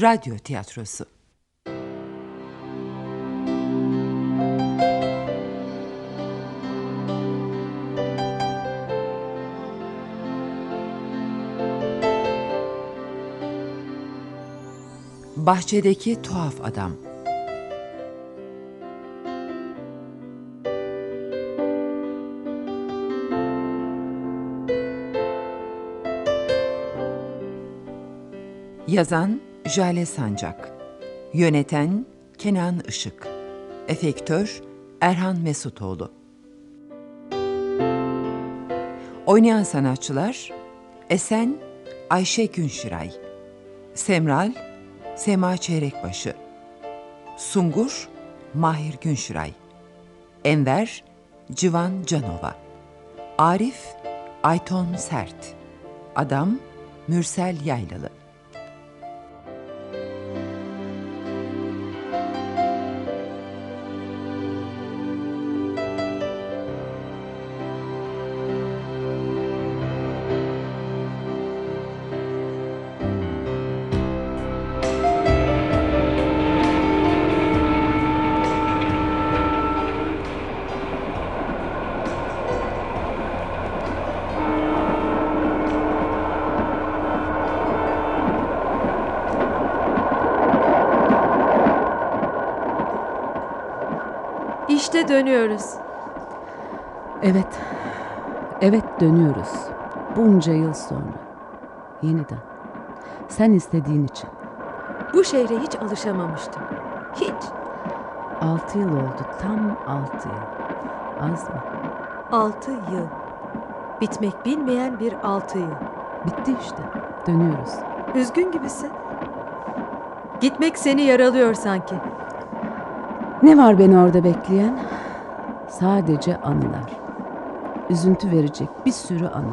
Radyo tiyatrosu. Bahçedeki tuhaf adam. Yazan Jale Sancak. Yöneten Kenan Işık. Efektör Erhan Mesutoğlu. Oynayan sanatçılar Esen Ayşe Günşiray. Semral Sema Çeyrekbaşı. Sungur Mahir Günşiray. Enver Civan Canova. Arif Ayton Sert. Adam Mürsel Yaylalı Dönüyoruz. Evet. Evet dönüyoruz. Bunca yıl sonra. Yeniden. Sen istediğin için. Bu şehre hiç alışamamıştım. Hiç. Altı yıl oldu. Tam altı yıl. Az mı? Altı yıl. Bitmek bilmeyen bir altı yıl. Bitti işte. Dönüyoruz. Üzgün gibisin. Gitmek seni yaralıyor sanki. Ne var beni orada bekleyen? Sadece anılar. Üzüntü verecek bir sürü anı.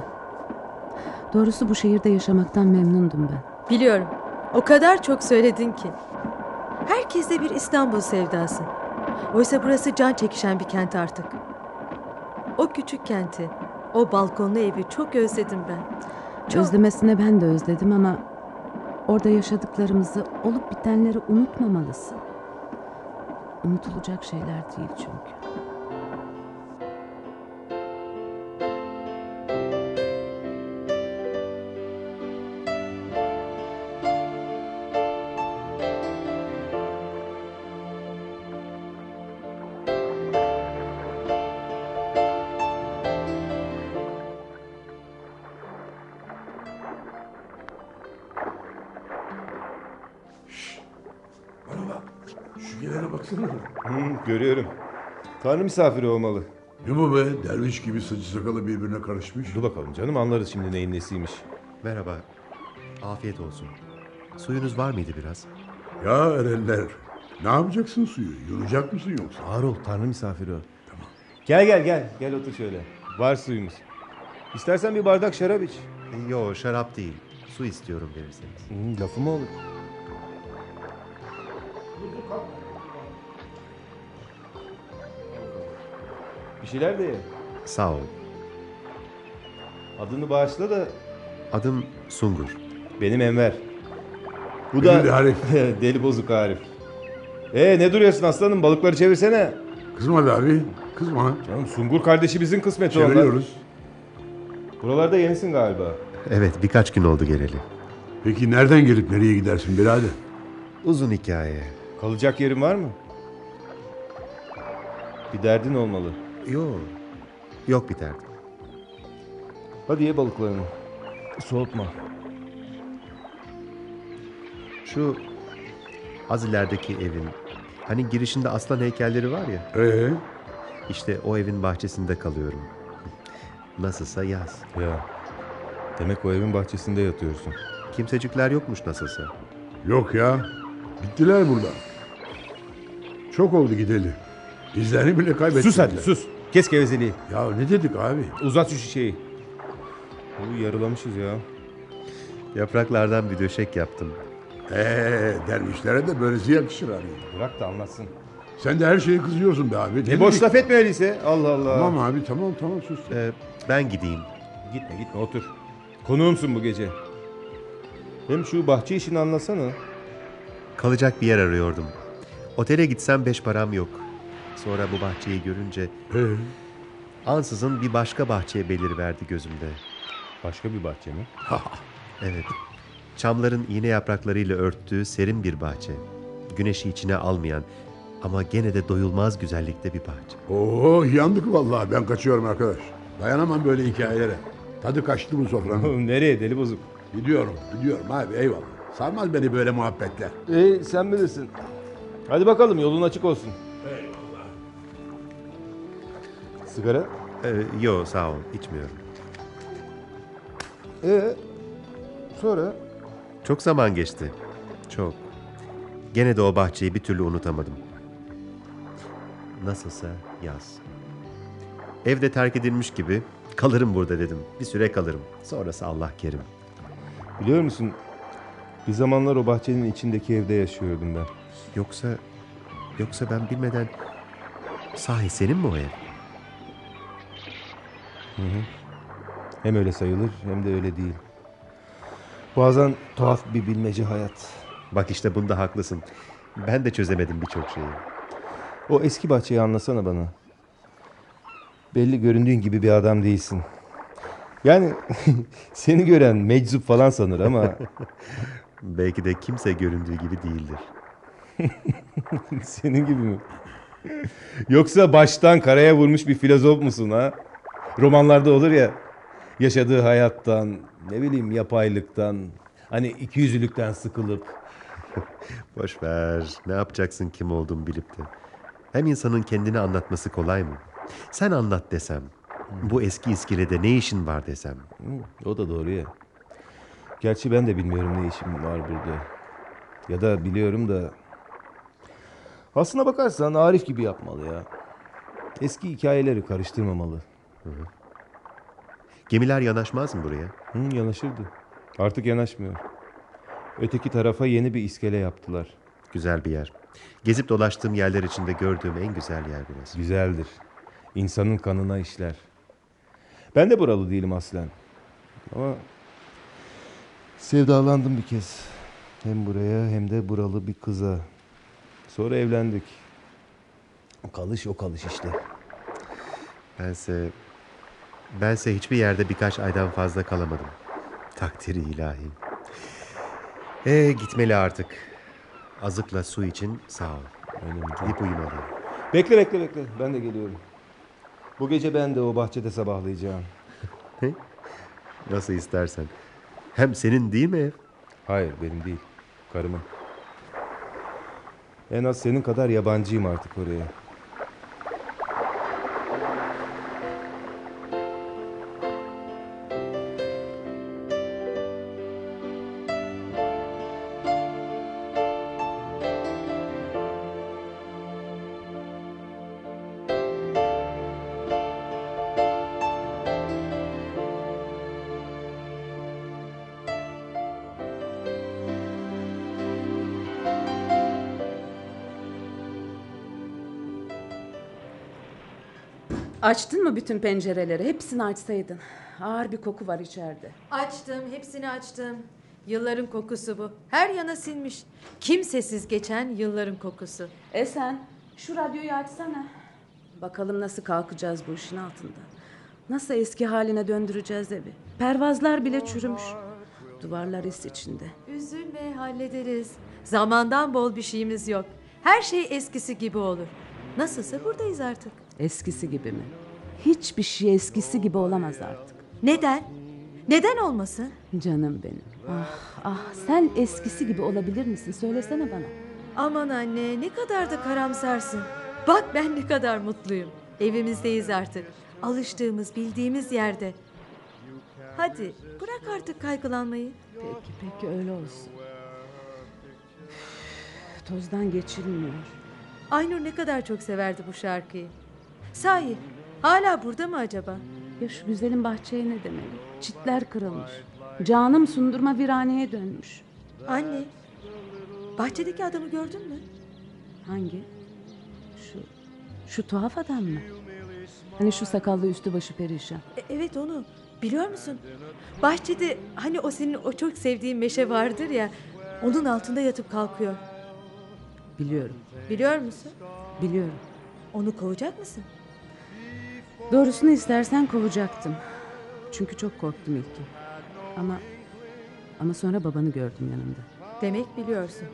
Doğrusu bu şehirde yaşamaktan memnundum ben. Biliyorum. O kadar çok söyledin ki. Herkeste bir İstanbul sevdası. Oysa burası can çekişen bir kent artık. O küçük kenti, o balkonlu evi çok özledim ben. Çok. Özlemesine ben de özledim ama orada yaşadıklarımızı, olup bitenleri unutmamalısın. Unutulacak şeyler değil çünkü. Gelene baksana. Hı, görüyorum. Tanrı misafiri olmalı. Ne bu be? Derviş gibi saçı sakalı birbirine karışmış. Dur bakalım canım anlarız şimdi neyin nesiymiş. Merhaba. Afiyet olsun. Suyunuz var mıydı biraz? Ya erenler. Ne yapacaksın suyu? Yunacak mısın yoksa? Ağır ol Tanrı misafiri o. Tamam. Gel gel gel. Gel otur şöyle. Var suyumuz. İstersen bir bardak şarap iç. Yo şarap değil. Su istiyorum verirseniz. Hı, lafı mı olur? Şeyler de ye. Sağ ol. Adını bağışla da Adım Sungur. benim Enver. Bu Benim da de Arif. deli bozuk Arif. Ee ne duruyorsun aslanım balıkları çevirsene. Kızma be abi. Kızma. Canım Sungur kardeşi bizim kısmeti onlar. Çeviriyoruz. Buralarda yenisin galiba. Evet birkaç gün oldu geleli. Peki nereden gelip nereye gidersin birader? Uzun hikaye. Kalacak yerin var mı? Bir derdin olmalı. Yo. Yok bir derdim. Hadi ye balıklarını. Soğutma. Şu az ilerideki evin hani girişinde aslan heykelleri var ya Ee, işte o evin bahçesinde kalıyorum. Nasılsa yaz. Ya. Demek o evin bahçesinde yatıyorsun. Kimsecikler yokmuş nasılsa. yok ya. Bittiler burada. Çok oldu gideli. İzlerini bile kaybettiler. Sus hadi sus. Kes gevezeliği. Ya ne dedik abi? Uzat şu şişeyi. Oğlum yarılamışız ya. Yapraklardan bir döşek yaptım. Ee, dervişlere de böylesi yakışır abi. Bırak da anlatsın. Sen de her şeye kızıyorsun be abi. Ne boş laf etme öyleyse. Allah Allah. Tamam abi tamam tamam sus. Ee, ben gideyim. Gitme gitme otur. Konuğumsun bu gece. Hem şu bahçe işini anlasana. Kalacak bir yer arıyordum. Otele gitsem beş param yok. Sonra bu bahçeyi görünce ansızın bir başka bahçeye beliriverdi gözümde. Başka bir bahçe mi? Evet. Çamların iğne yapraklarıyla örttüğü serin bir bahçe. Güneşi içine almayan ama gene de doyulmaz güzellikte bir bahçe. Oo yandık vallahi ben kaçıyorum arkadaş. Dayanamam böyle hikayelere. Tadı kaçtı bu sofranın. Nereye deli bozuk? gidiyorum gidiyorum abi eyvallah. Sarmaz beni böyle muhabbetler. Ee, sen bilirsin. Hadi bakalım yolun açık olsun. Sigara? Ee, yo sağ ol içmiyorum. Ee, sonra? Çok zaman geçti. Çok. Gene de o bahçeyi bir türlü unutamadım. Nasılsa yaz. Evde terk edilmiş gibi kalırım burada dedim. Bir süre kalırım. Sonrası Allah kerim. Biliyor musun? Bir zamanlar o bahçenin içindeki evde yaşıyordum ben. Yoksa yoksa ben bilmeden sahi senin mi o ev? Hem öyle sayılır hem de öyle değil. Bazen tuhaf bir bilmece hayat. Bak işte bunda haklısın. Ben de çözemedim birçok şeyi. O eski bahçeyi anlasana bana. Belli göründüğün gibi bir adam değilsin. Yani seni gören meczup falan sanır ama Belki de kimse göründüğü gibi değildir. senin gibi mi? Yoksa baştan karaya vurmuş bir filozof musun ha? Romanlarda olur ya yaşadığı hayattan, ne bileyim yapaylıktan, hani ikiyüzlülükten sıkılıp Boş ver. Ne yapacaksın kim olduğumu bilip de. Hem insanın kendini anlatması kolay mı? Sen anlat desem. Bu eski iskelede ne işin var desem. Hı, O da doğru ya. Gerçi ben de bilmiyorum ne işim var burada. Ya da biliyorum da... Aslına bakarsan Arif gibi yapmalı ya. Eski hikayeleri karıştırmamalı. Gemiler yanaşmaz mı buraya? Hı, yanaşırdı. Artık yanaşmıyor. Öteki tarafa yeni bir iskele yaptılar. Güzel bir yer. Gezip dolaştığım yerler içinde gördüğüm en güzel yer burası. Güzeldir. İnsanın kanına işler. Ben de buralı değilim aslen. Ama sevdalandım bir kez. Hem buraya hem de buralı bir kıza. Sonra evlendik. O kalış o kalış işte. Bense... Bense hiçbir yerde birkaç aydan fazla kalamadım. Takdiri ilahi. Ee gitmeli artık. Azıkla su için sağ ol. Öyle mi? Gidip uyumalıyım. Bekle bekle bekle. Ben de geliyorum. Bu gece ben de o bahçede sabahlayacağım. Nasıl istersen. Hem senin değil mi ev? Hayır benim değil. Karımın. En az senin kadar yabancıyım artık oraya. Açtın mı bütün pencereleri? Hepsini açsaydın. Ağır bir koku var içeride. Açtım, hepsini açtım. Yılların kokusu bu. Her yana sinmiş. Kimsesiz geçen yılların kokusu. E sen şu radyoyu açsana. Bakalım nasıl kalkacağız bu işin altında. Nasıl eski haline döndüreceğiz evi. Pervazlar bile çürümüş. Duvarlar is içinde. Üzülme, hallederiz. Zamandan bol bir şeyimiz yok. Her şey eskisi gibi olur. Nasılsa buradayız artık. Eskisi gibi mi? Hiçbir şey eskisi gibi olamaz artık. Neden? Neden olmasın? Canım benim. Ah ah sen eskisi gibi olabilir misin? Söylesene bana. Aman anne ne kadar da karamsarsın. Bak ben ne kadar mutluyum. Evimizdeyiz artık. Alıştığımız, bildiğimiz yerde. Hadi bırak artık kaygılanmayı. Peki peki öyle olsun. Üf, Tozdan geçilmiyor. Aynur ne kadar çok severdi bu şarkıyı. Sahi hala burada mı acaba? Ya şu güzelim bahçeye ne demeli? Çitler kırılmış. Canım sundurma viraneye dönmüş. Anne, bahçedeki adamı gördün mü? Hangi? Şu, şu tuhaf adam mı? Hani şu sakallı üstü başı perişan. E, evet onu. Biliyor musun? Bahçede hani o senin o çok sevdiğin meşe vardır ya. Onun altında yatıp kalkıyor. Biliyorum, Biliyor musun? biliyorum. Onu kovacak mısın? Doğrusunu istersen kovacaktım. Çünkü çok korktum ilki. Ama ama sonra babanı gördüm yanında. Demek biliyorsun.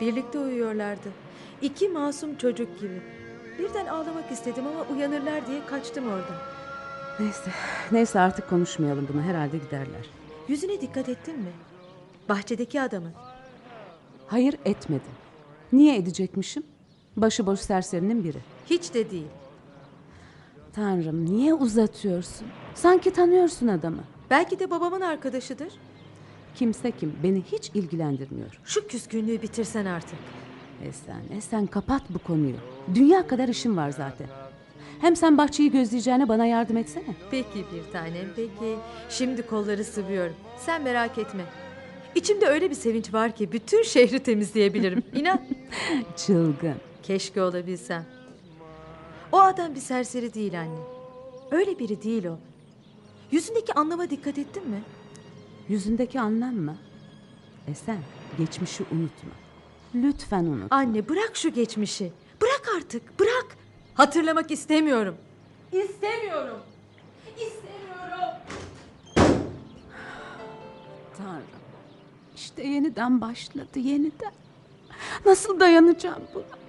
Birlikte uyuyorlardı. İki masum çocuk gibi. Birden ağlamak istedim ama uyanırlar diye kaçtım oradan. Neyse, neyse artık konuşmayalım bunu. Herhalde giderler. Yüzüne dikkat ettin mi? Bahçedeki adamın. Hayır etmedim. Niye edecekmişim? Başıboş serserinin biri. Hiç de değil. Tanrım niye uzatıyorsun? Sanki tanıyorsun adamı. Belki de babamın arkadaşıdır. Kimse kim beni hiç ilgilendirmiyor. Şu küskünlüğü bitirsen artık. Esen, Esen kapat bu konuyu. Dünya kadar işim var zaten. Hem sen bahçeyi gözleyeceğine bana yardım etsene. Peki bir tanem peki. Şimdi kolları sıvıyorum. Sen merak etme. İçimde öyle bir sevinç var ki bütün şehri temizleyebilirim. İnan. Çılgın. Keşke olabilsem. O adam bir serseri değil anne. Öyle biri değil o. Yüzündeki anlama dikkat ettin mi? Yüzündeki anlam mı? Esen, geçmişi unutma. Lütfen unut. Anne bırak şu geçmişi. Bırak artık bırak. Hatırlamak istemiyorum. İstemiyorum. İstemiyorum. Tanrım. İşte yeniden başladı, yeniden. Nasıl dayanacağım buna?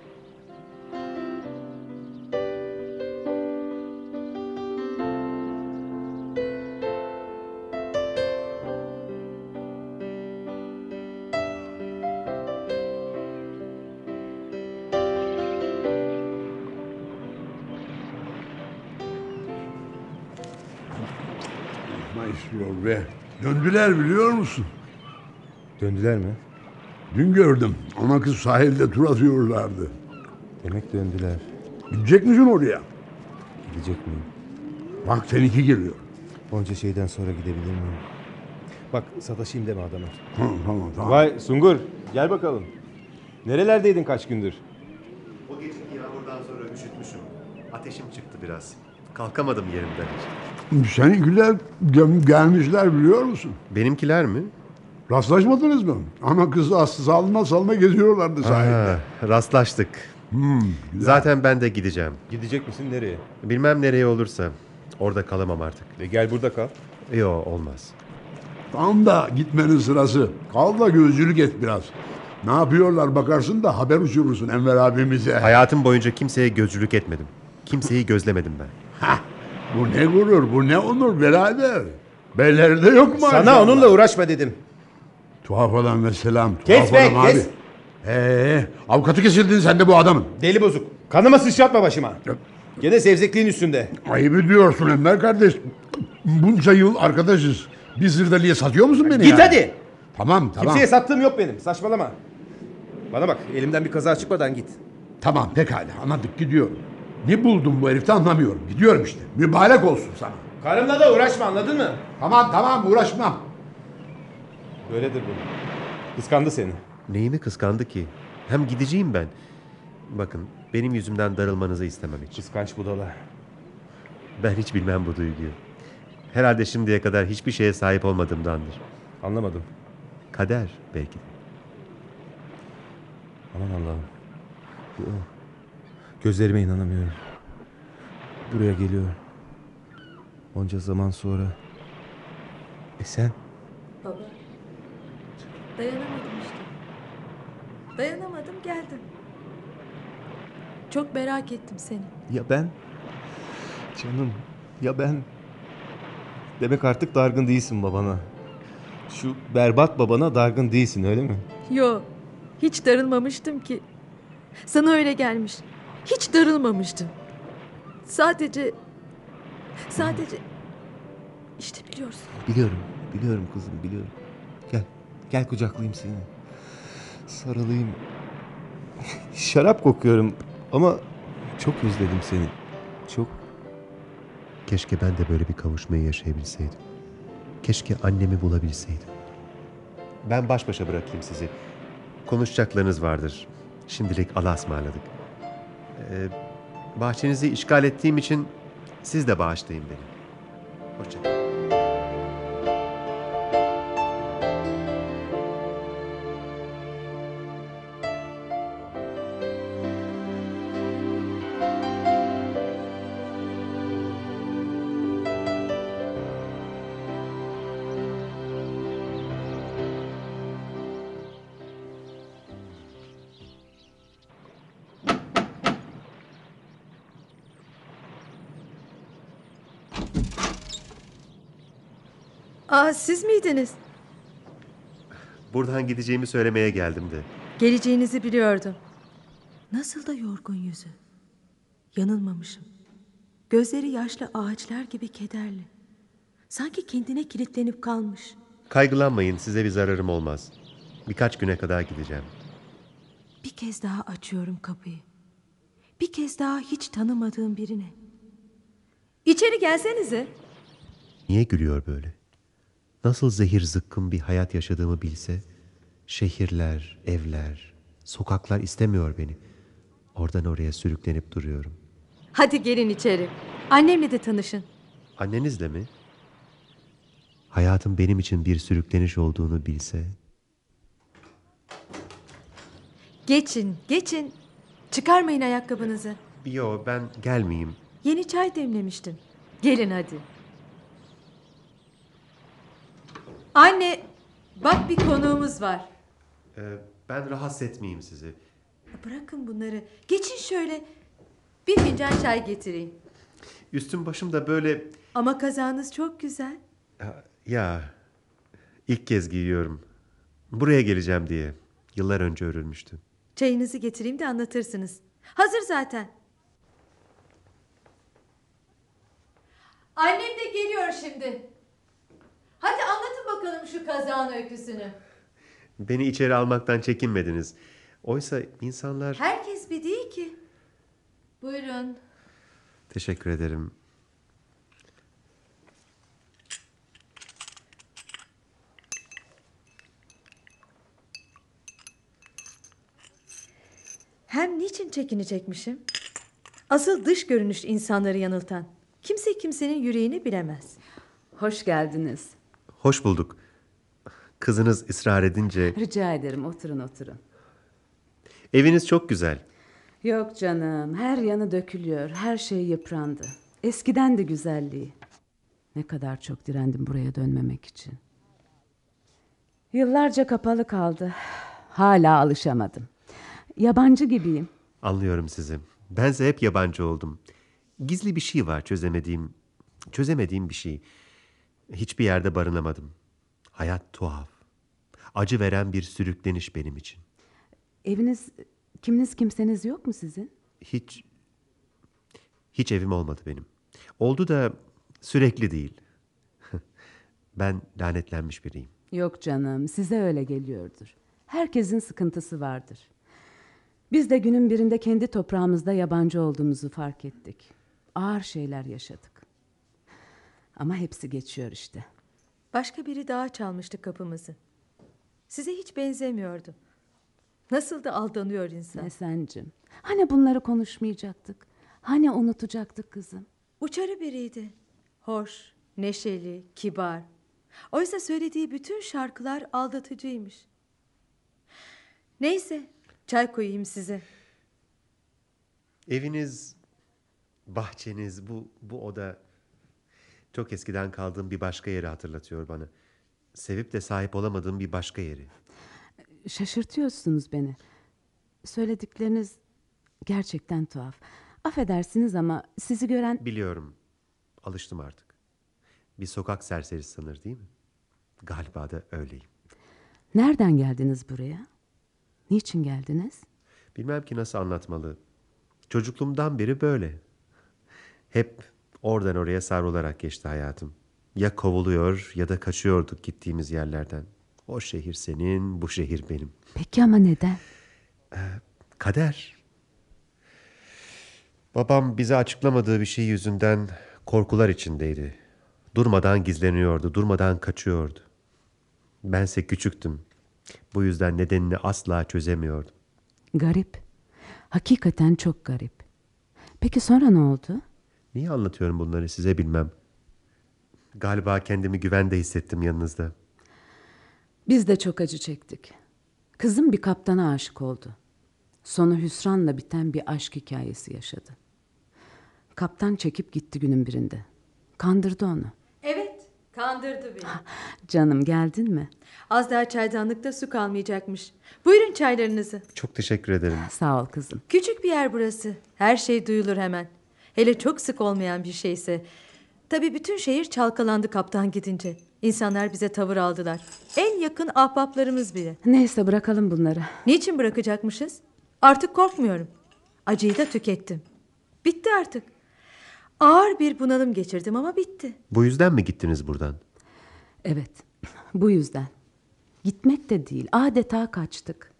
Ne istiyor be? Döndüler biliyor musun? Döndüler mi? Dün gördüm. Ana kız sahilde tur atıyorlardı. Demek döndüler. Gidecek misin oraya? Gidecek miyim? Bak seninki geliyor. Onca şeyden sonra gidebilir miyim? Bak sataşayım deme adama. Tamam tamam tamam. Vay Sungur gel bakalım. Nerelerdeydin kaç gündür? O geceki yağmurdan sonra üşütmüşüm. Ateşim çıktı biraz. Kalkamadım yerimden hiç. Seninkiler gel- gelmişler biliyor musun? Benimkiler mi? Rastlaşmadınız mı? Ana kızı aslı salma salma geziyorlardı sahilde. Ha, rastlaştık. Zaten ben de gideceğim. Gidecek misin nereye? Bilmem nereye olursa. Orada kalamam artık. E gel burada kal. Yo olmaz. Tam da gitmenin sırası. Kal da gözcülük et biraz. Ne yapıyorlar bakarsın da haber uçurursun Enver abimize. Hayatım boyunca kimseye gözcülük etmedim. Kimseyi gözlemedim ben. Bu ne gurur, bu ne onur birader. Bellerde yok mu? Sana maşallah? onunla uğraşma dedim. Tuhaf adam ve selam. Kes be, adam kes. Ee, avukatı kesildin sen de bu adamın. Deli bozuk. Kanıma sıçratma başıma. Gene zevzekliğin üstünde. Ayıp ediyorsun Enver kardeş. Bunca yıl arkadaşız. Bir zırdaliye satıyor musun beni Git ya? hadi. Tamam tamam. Kimseye sattığım yok benim. Saçmalama. Bana bak elimden bir kaza çıkmadan git. Tamam pekala anladık gidiyorum. Ne buldun bu herifte anlamıyorum. Gidiyorum işte. Mübarek olsun sana. Karımla da uğraşma anladın mı? Tamam tamam uğraşmam. Böyledir bu. Kıskandı seni. Neyimi kıskandı ki? Hem gideceğim ben. Bakın benim yüzümden darılmanızı istemem hiç. Kıskanç budala. Ben hiç bilmem bu duyguyu. Herhalde şimdiye kadar hiçbir şeye sahip olmadığımdandır. Anlamadım. Kader belki de. Aman Allah'ım. Bu o. Gözlerime inanamıyorum. Buraya geliyor. Onca zaman sonra. E sen? Baba. Dayanamadım işte. Dayanamadım geldim. Çok merak ettim seni. Ya ben? Canım ya ben? Demek artık dargın değilsin babana. Şu berbat babana dargın değilsin öyle mi? Yo. Hiç darılmamıştım ki. Sana öyle gelmiş. Hiç darılmamıştım. Sadece... Sadece... İşte biliyorsun. Biliyorum, biliyorum kızım, biliyorum. Gel, gel kucaklayayım seni. Sarılayım. Şarap kokuyorum ama çok özledim seni. Çok. Keşke ben de böyle bir kavuşmayı yaşayabilseydim. Keşke annemi bulabilseydim. Ben baş başa bırakayım sizi. Konuşacaklarınız vardır. Şimdilik Allah'a ısmarladık. Ee, bahçenizi işgal ettiğim için siz de bağışlayın beni. Hoşçakalın. Aa siz miydiniz? Buradan gideceğimi söylemeye geldim de. Geleceğinizi biliyordum. Nasıl da yorgun yüzü. Yanılmamışım. Gözleri yaşlı ağaçlar gibi kederli. Sanki kendine kilitlenip kalmış. Kaygılanmayın size bir zararım olmaz. Birkaç güne kadar gideceğim. Bir kez daha açıyorum kapıyı. Bir kez daha hiç tanımadığım birine. İçeri gelsenize. Niye gülüyor böyle? Nasıl zehir zıkkım bir hayat yaşadığımı bilse, şehirler, evler, sokaklar istemiyor beni. Oradan oraya sürüklenip duruyorum. Hadi gelin içeri. Annemle de tanışın. Annenizle mi? Hayatın benim için bir sürükleniş olduğunu bilse, Geçin, geçin. Çıkarmayın ayakkabınızı. yo ben gelmeyeyim. Yeni çay demlemiştim. Gelin hadi. Anne, bak bir konuğumuz var. Ee, ben rahatsız etmeyeyim sizi. Bırakın bunları. Geçin şöyle. Bir fincan çay getireyim. Üstüm başım da böyle... Ama kazağınız çok güzel. Ya, ilk kez giyiyorum. Buraya geleceğim diye. Yıllar önce örülmüştü. Çayınızı getireyim de anlatırsınız. Hazır zaten. Annem de geliyor şimdi. Hadi anlatın bakalım şu kazağın öyküsünü. Beni içeri almaktan çekinmediniz. Oysa insanlar... Herkes bir değil ki. Buyurun. Teşekkür ederim. Hem niçin çekinecekmişim? Asıl dış görünüş insanları yanıltan. Kimse kimsenin yüreğini bilemez. Hoş geldiniz. Hoş bulduk. Kızınız ısrar edince... Rica ederim oturun oturun. Eviniz çok güzel. Yok canım her yanı dökülüyor. Her şey yıprandı. Eskiden de güzelliği. Ne kadar çok direndim buraya dönmemek için. Yıllarca kapalı kaldı. Hala alışamadım. Yabancı gibiyim. Anlıyorum sizi. Bense hep yabancı oldum. Gizli bir şey var çözemediğim... Çözemediğim bir şey. Hiçbir yerde barınamadım. Hayat tuhaf. Acı veren bir sürükleniş benim için. Eviniz, kiminiz kimseniz yok mu sizin? Hiç... Hiç evim olmadı benim. Oldu da sürekli değil. ben lanetlenmiş biriyim. Yok canım, size öyle geliyordur. Herkesin sıkıntısı vardır. Biz de günün birinde kendi toprağımızda yabancı olduğumuzu fark ettik. Ağır şeyler yaşadık. Ama hepsi geçiyor işte. Başka biri daha çalmıştı kapımızı. Size hiç benzemiyordu. Nasıl da aldanıyor insan. Esencim, hani bunları konuşmayacaktık? Hani unutacaktık kızım? Uçarı biriydi. Hoş, neşeli, kibar. Oysa söylediği bütün şarkılar aldatıcıymış. Neyse, çay koyayım size. Eviniz, bahçeniz, bu, bu oda çok eskiden kaldığım bir başka yeri hatırlatıyor bana. Sevip de sahip olamadığım bir başka yeri. Şaşırtıyorsunuz beni. Söyledikleriniz gerçekten tuhaf. Affedersiniz ama sizi gören Biliyorum, alıştım artık. Bir sokak serserisi sanır değil mi? Galiba da öyleyim. nereden geldiniz buraya? Niçin geldiniz? Bilmem ki nasıl anlatmalı. Çocukluğumdan beri böyle. Hep oradan oraya savrularak geçti hayatım. Ya kovuluyor ya da kaçıyorduk gittiğimiz yerlerden. O şehir senin, bu şehir benim. Peki ama neden? Kader. Babam bize açıklamadığı bir şey yüzünden korkular içindeydi. Durmadan gizleniyordu, durmadan kaçıyordu. Bense küçüktüm. Bu yüzden nedenini asla çözemiyordum. Garip. Hakikaten çok garip. Peki sonra ne oldu? Niye anlatıyorum bunları size bilmem. Galiba kendimi güvende hissettim yanınızda. Biz de çok acı çektik. Kızım bir kaptana aşık oldu. Sonu hüsranla biten bir aşk hikayesi yaşadı. Kaptan çekip gitti günün birinde. Kandırdı onu. Evet, kandırdı beni. Canım geldin mi? Az daha çaydanlıkta su kalmayacakmış. Buyurun çaylarınızı. Çok teşekkür ederim. Sağ ol kızım. Küçük bir yer burası. Her şey duyulur hemen. Hele çok sık olmayan bir şeyse. Tabii bütün şehir çalkalandı kaptan gidince. İnsanlar bize tavır aldılar. En yakın ahbaplarımız bile. Neyse bırakalım bunları. Niçin bırakacakmışız? Artık korkmuyorum. Acıyı da tükettim. Bitti artık. Ağır bir bunalım geçirdim ama bitti. Bu yüzden mi gittiniz buradan? Evet, bu yüzden. Gitmek de değil, adeta kaçtık.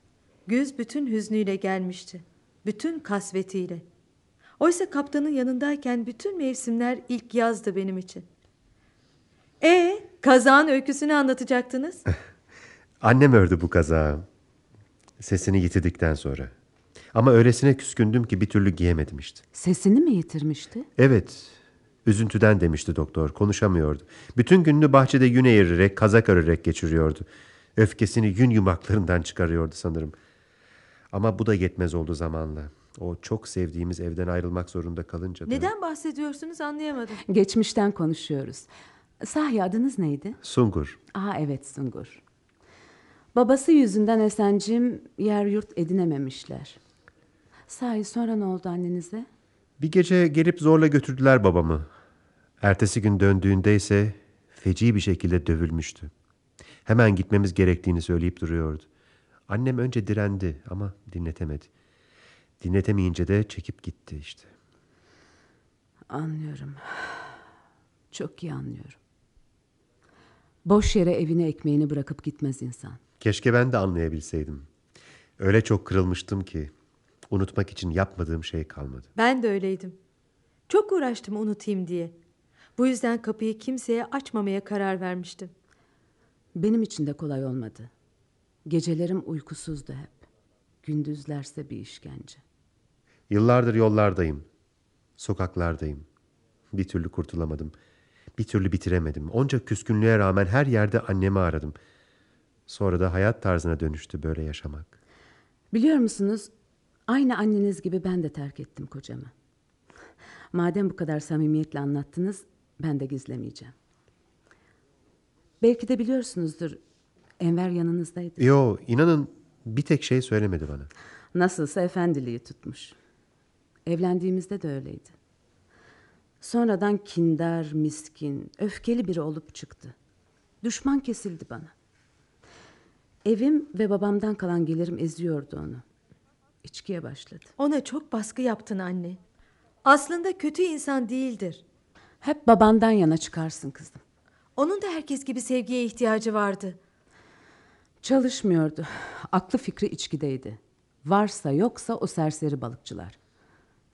Güz bütün hüznüyle gelmişti. Bütün kasvetiyle. Oysa kaptanın yanındayken bütün mevsimler ilk yazdı benim için. E kazağın öyküsünü anlatacaktınız. Annem ördü bu kazağı. Sesini yitirdikten sonra. Ama öylesine küskündüm ki bir türlü giyemedim işte. Sesini mi yitirmişti? Evet, üzüntüden demişti doktor. Konuşamıyordu. Bütün gününü bahçede yün eğirerek, kazak örerek geçiriyordu. Öfkesini yün yumaklarından çıkarıyordu sanırım. Ama bu da yetmez oldu zamanla. O çok sevdiğimiz evden ayrılmak zorunda kalınca da... Neden bahsediyorsunuz anlayamadım. Geçmişten konuşuyoruz. Sahi adınız neydi? Sungur. Aa evet Sungur. Babası yüzünden Esencim yer yurt edinememişler. Sahi sonra ne oldu annenize? Bir gece gelip zorla götürdüler babamı. Ertesi gün döndüğünde ise feci bir şekilde dövülmüştü. Hemen gitmemiz gerektiğini söyleyip duruyordu. Annem önce direndi ama dinletemedi. Dinletemeyince de çekip gitti işte. Anlıyorum. Çok iyi anlıyorum. Boş yere evine ekmeğini bırakıp gitmez insan. Keşke ben de anlayabilseydim. Öyle çok kırılmıştım ki unutmak için yapmadığım şey kalmadı. Ben de öyleydim. Çok uğraştım unutayım diye. Bu yüzden kapıyı kimseye açmamaya karar vermiştim. Benim için de kolay olmadı. Gecelerim uykusuzdu hep. Gündüzlerse bir işkence. Yıllardır yollardayım. Sokaklardayım. Bir türlü kurtulamadım. Bir türlü bitiremedim. Onca küskünlüğe rağmen her yerde annemi aradım. Sonra da hayat tarzına dönüştü böyle yaşamak. Biliyor musunuz? Aynı anneniz gibi ben de terk ettim kocamı. Madem bu kadar samimiyetle anlattınız, ben de gizlemeyeceğim. Belki de biliyorsunuzdur, Enver yanınızdaydı. Yo inanın bir tek şey söylemedi bana. Nasılsa efendiliği tutmuş. Evlendiğimizde de öyleydi. Sonradan kindar, miskin, öfkeli biri olup çıktı. Düşman kesildi bana. Evim ve babamdan kalan gelirim eziyordu onu. İçkiye başladı. Ona çok baskı yaptın anne. Aslında kötü insan değildir. Hep babandan yana çıkarsın kızım. Onun da herkes gibi sevgiye ihtiyacı vardı. Çalışmıyordu. Aklı fikri içkideydi. Varsa yoksa o serseri balıkçılar.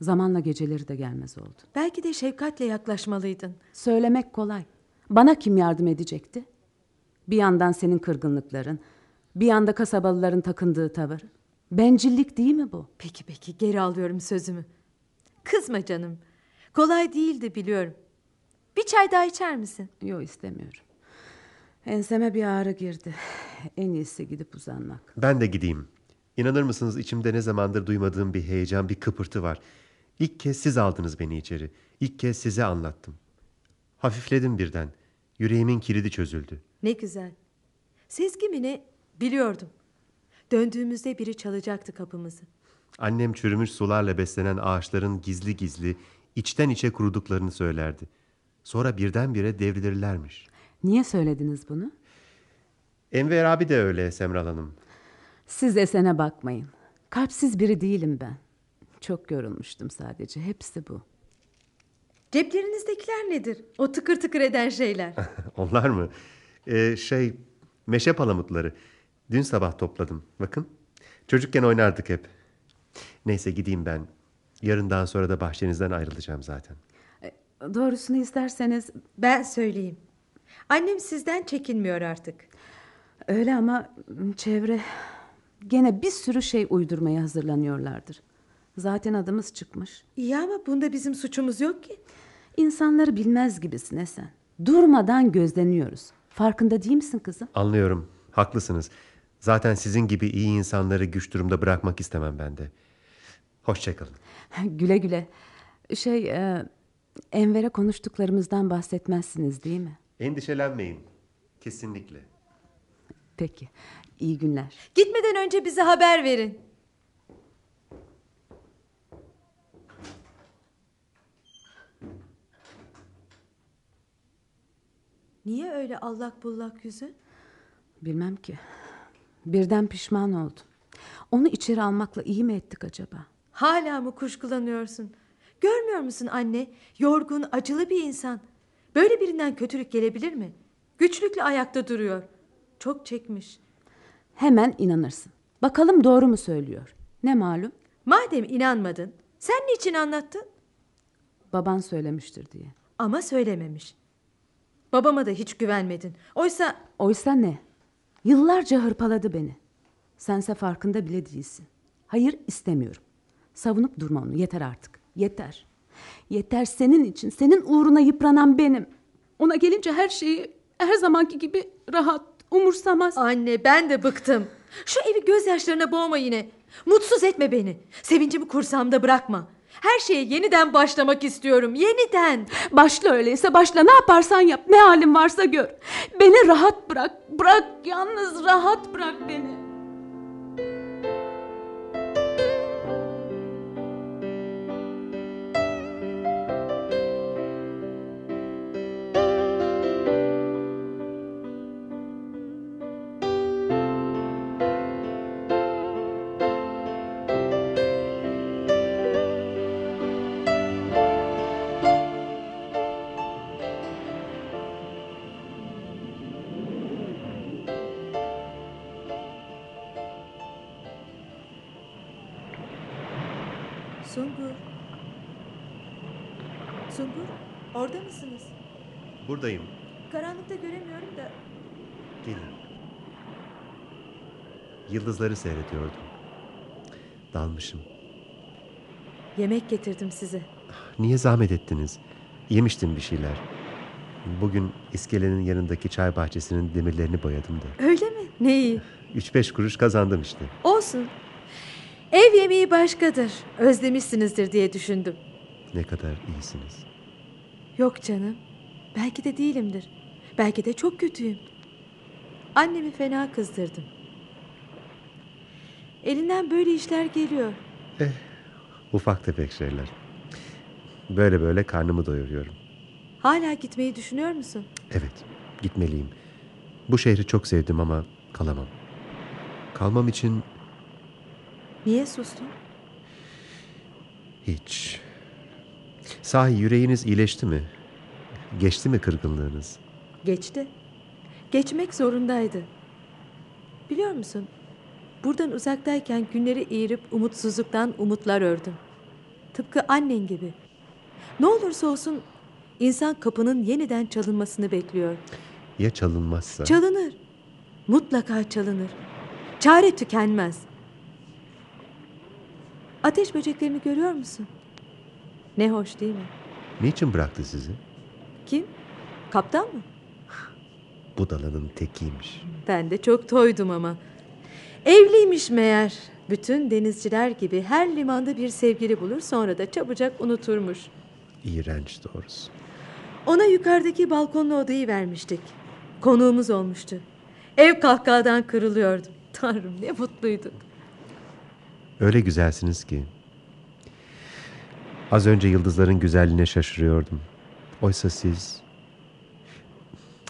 Zamanla geceleri de gelmez oldu. Belki de şefkatle yaklaşmalıydın. Söylemek kolay. Bana kim yardım edecekti? Bir yandan senin kırgınlıkların, bir yanda kasabalıların takındığı tavır. Bencillik değil mi bu? Peki peki geri alıyorum sözümü. Kızma canım. Kolay değildi biliyorum. Bir çay daha içer misin? Yok istemiyorum. Enseme bir ağrı girdi. En iyisi gidip uzanmak. Ben de gideyim. İnanır mısınız içimde ne zamandır duymadığım bir heyecan, bir kıpırtı var. İlk kez siz aldınız beni içeri. İlk kez size anlattım. Hafifledim birden. Yüreğimin kilidi çözüldü. Ne güzel. Sezgi mi ne? Biliyordum. Döndüğümüzde biri çalacaktı kapımızı. Annem çürümüş sularla beslenen ağaçların gizli gizli, içten içe kuruduklarını söylerdi. Sonra birdenbire devrilirlermiş. Niye söylediniz bunu? Enver abi de öyle Semral Hanım. Siz esene bakmayın. Kalpsiz biri değilim ben. Çok yorulmuştum sadece. Hepsi bu. Ceplerinizdekiler nedir? O tıkır tıkır eden şeyler. Onlar mı? Ee, şey, meşe palamutları. Dün sabah topladım. Bakın. Çocukken oynardık hep. Neyse gideyim ben. Yarından sonra da bahçenizden ayrılacağım zaten. E, Doğrusunu isterseniz Ben söyleyeyim. Annem sizden çekinmiyor artık. öyle ama çevre gene bir sürü şey uydurmaya hazırlanıyorlardır. Zaten adımız çıkmış. İyi ama bunda bizim suçumuz yok ki. İnsanları bilmez gibisin sen. Durmadan gözleniyoruz. Farkında değil misin kızım? Anlıyorum. Haklısınız. Zaten sizin gibi iyi insanları güç durumda bırakmak istemem ben de. Hoşçakalın. güle güle. Şey, e, Enver'e konuştuklarımızdan bahsetmezsiniz değil mi? Endişelenmeyin. Kesinlikle. Peki. İyi günler. Gitmeden önce bize haber verin. Niye öyle allak bullak yüzü? Bilmem ki. Birden pişman oldum. Onu içeri almakla iyi mi ettik acaba? Hala mı kuşkulanıyorsun? Görmüyor musun anne? Yorgun, acılı bir insan. Böyle birinden kötülük gelebilir mi? Güçlükle ayakta duruyor. Çok çekmiş. Hemen inanırsın. Bakalım doğru mu söylüyor? Ne malum? Madem inanmadın, sen niçin anlattın? Baban söylemiştir diye. Ama söylememiş. Babama da hiç güvenmedin. Oysa Oysa ne? Yıllarca hırpaladı beni. Sense farkında bile değilsin. Hayır istemiyorum. Savunup durma onu yeter artık. Yeter. Yeter senin için, senin uğruna yıpranan benim. Ona gelince her şeyi her zamanki gibi rahat, umursamaz. anne ben de bıktım. Şu evi gözyaşlarına boğma yine. Mutsuz etme beni. Sevincimi kursamda bırakma. Her şeye yeniden başlamak istiyorum. Yeniden. Başla öyleyse başla ne yaparsan yap. Ne halin varsa gör. Beni rahat bırak. Bırak yalnız rahat bırak beni. Buradayım. Karanlıkta göremiyorum da. Gelin. Yıldızları seyrediyordum. Dalmışım. Yemek getirdim size. Niye zahmet ettiniz? Yemiştim bir şeyler. Bugün iskelenin yanındaki çay bahçesinin demirlerini boyadım da. Öyle mi? Ne iyi. Üç beş kuruş kazandım işte. Olsun. Ev yemeği başkadır. Özlemişsinizdir diye düşündüm. Ne kadar iyisiniz. Yok canım. Belki de değilimdir. Belki de çok kötüyüm. Annemi fena kızdırdım. Elinden böyle işler geliyor. Ufak tefek şeyler. Böyle böyle karnımı doyuruyorum. Hala gitmeyi düşünüyor musun? Evet, gitmeliyim. Bu şehri çok sevdim ama kalamam. Kalmam için Niye sustun? hiç. Sahi yüreğiniz iyileşti mi? Geçti mi kırgınlığınız? Geçti. Geçmek zorundaydı. Biliyor musun? Buradan uzaktayken günleri eğirip umutsuzluktan umutlar ördüm. Tıpkı annen gibi. Ne olursa olsun insan kapının yeniden çalınmasını bekliyor. Ya çalınmazsa? Çalınır. Mutlaka çalınır. Çare tükenmez. Ateş böceklerini görüyor musun? Ne hoş değil mi? Niçin bıraktı sizi? Kim? Kaptan mı? Budalanın tekiymiş. Ben de çok toydum ama. Evliymiş meğer. Bütün denizciler gibi her limanda bir sevgili bulur sonra da çabucak unuturmuş. İğrenç doğrusu. Ona yukarıdaki balkonlu odayı vermiştik. Konuğumuz olmuştu. Ev kahkahadan kırılıyordu. Tanrım ne mutluyduk. Öyle güzelsiniz ki. Az önce yıldızların güzelliğine şaşırıyordum. Oysa siz...